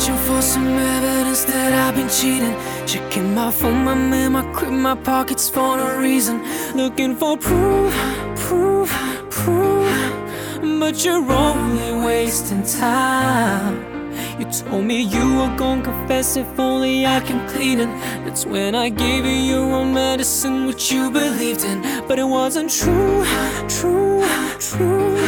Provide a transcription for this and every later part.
Searching for some evidence that I've been cheating. Checking my phone, my mail, my crib, my pockets for no reason. Looking for proof, proof, proof. But you're only wasting time. You told me you were gonna confess if only I can clean it. That's when I gave you your own medicine, which you believed in. But it wasn't true, true, true.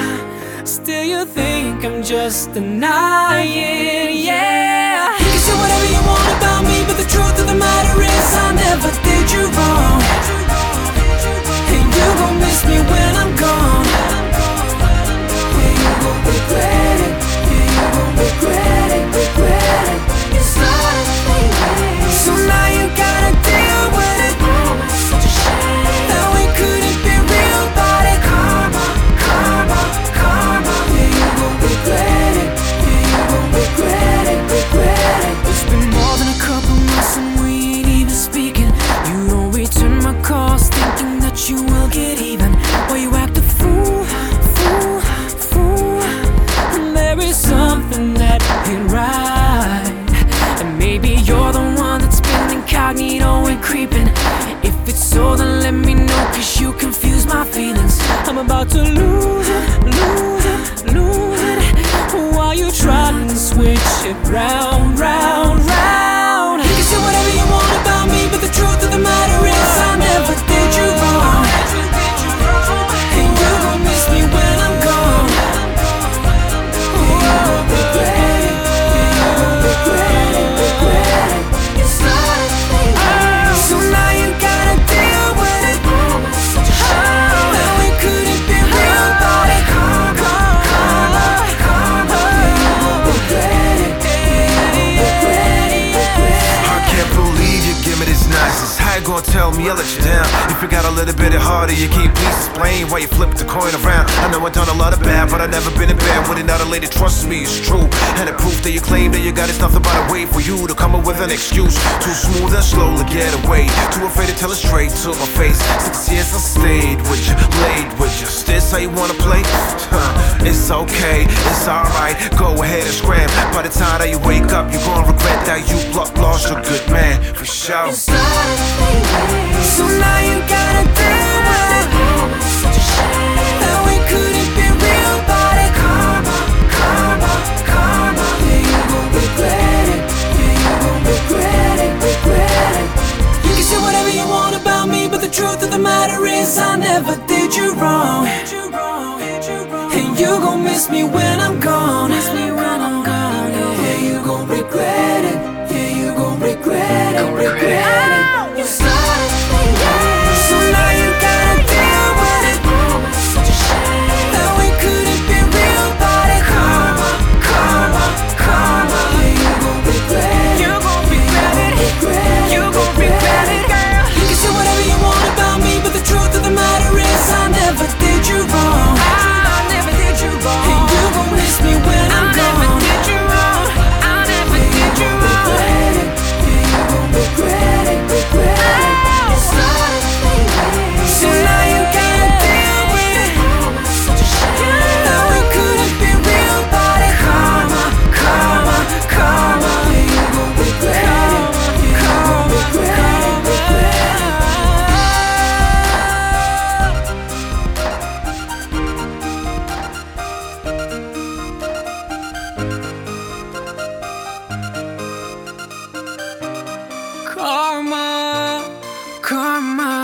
Still, you think I'm just denying, yeah. You can say whatever you want about me, but the truth of the matter is, I will get even. Or you act a fool, fool, fool. And there is something that ain't right. And maybe you're the one that's been incognito and creeping. If it's so, then let me know, cause you confuse my feelings. I'm about to lose it, lose it, lose it. While you trying to switch it round, me I let you down? If you got a little bit of heart, you can't please explain why you flipped the coin around. I know I done a lot of bad, but I never been in bed with another lady. Trust me, it's true. And the proof that you claim that you got is nothing but a way for you to come up with an excuse. Too smooth and slow to get away. Too afraid to tell it straight to my face. Six years I stayed with you, laid with you. Is this how you wanna play? It's okay, it's alright. Go ahead and scram. By the time that you wake up, you're gonna regret that you lo- lost a good man for sure. You started thinking. So now you gotta. Such a shame that we couldn't be real. Karma, karma, karma. You gon' regret it. Yeah, you gon' regret it, regret it. You can say whatever you want about me, but the truth of the matter is, I never did you gon' miss me when I'm gone. Karma.